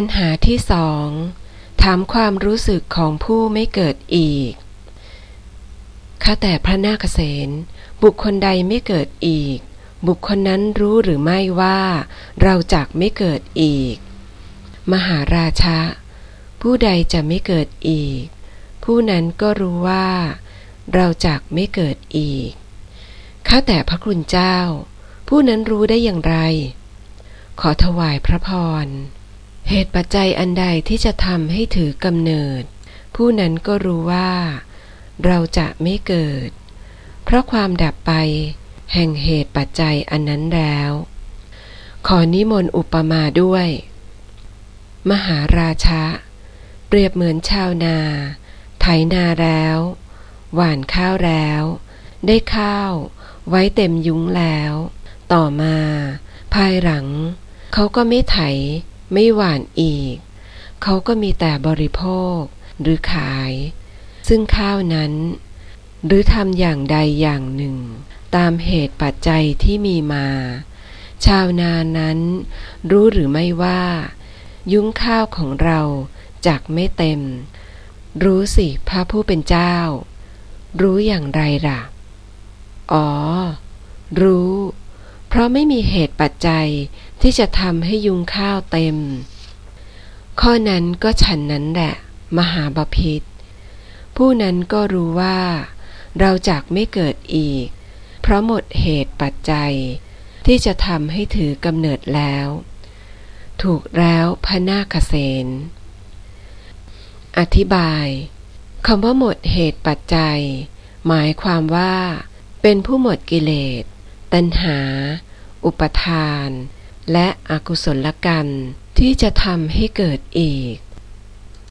ปัญหาที่สองถามความรู้สึกของผู้ไม่เกิดอีก ข้าแต่พระนาคเษนบุคคลใดไม่เกิดอีก บุคคลนั้นรู้หรือไม่ว่า เราจักไม่เกิดอีก มหาราชะ ผู้ใดจะไม่เกิดอีก ผู้นั้นก็รู้ว่า เราจักไม่เกิดอีก ข้าแต่พระคุณเจ้า ผู้นั้นรู้ได้อย่างไร ขอถวายพระพร เหตุปัจจัยอันใดที่จะทำให้ถือกำเนิด ผู้นั้นก็รู้ว่า เราจะไม่เกิด เพราะความดับไป แห่งเหตุปัจจัยอันนั้นแล้ว ขอนิมนต์อุปมาด้วย มหาราชะ เปรียบเหมือนชาวนาไถนาแล้ว หว่านข้าวแล้ว ได้ข้าว ไว้เต็มยุ้งแล้ว ต่อมา ภายหลัง เขาก็ไม่ไถ ไม่หวานอีก เขาก็มีแต่บริโภค หรือขาย ซึ่งข้าวนั้น หรือทำอย่างใดอย่างหนึ่ง ตามเหตุปัจจัยที่มีมา ชาวนานั้น รู้หรือไม่ว่า ยุ้งข้าวของเราจักไม่เต็ม รู้สิพระผู้เป็นเจ้า รู้อย่างไรล่ะ อ๋อ รู้ ราะไม่มีเหตุปัจจัยที่จะทำให้ยุงข้าวเต็ม ข้อนั้นก็ฉันนั้นแหละ มหาบาพิษผู้นั้นก็รู้ว่า เราจากไม่เกิดอีก เพราะหมดเหตุปัจจัย ที่จะทำให้ถือกำเนิดแล้ว ถูกแล้วพระนาคเษนอธิบายคำว่าหมดเหตุปัจจัย หมายความว่า เป็นผู้หมดกิเลส ตัณหา อุปทาน และอกุศลกรรมที่จะทำให้เกิดอีก